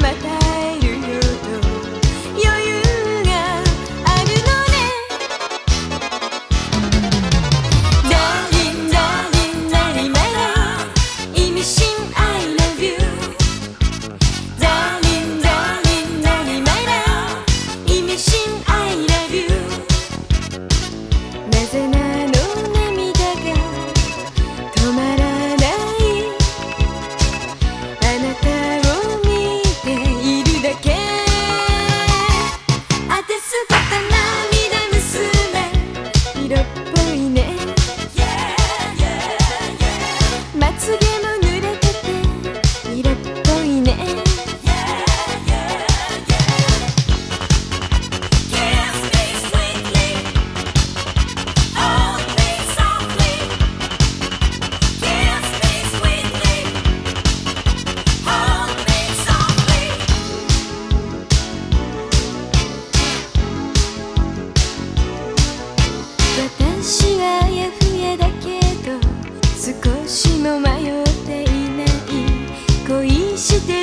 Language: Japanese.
szemetet. 私はやふやだけど少しも迷っていない恋して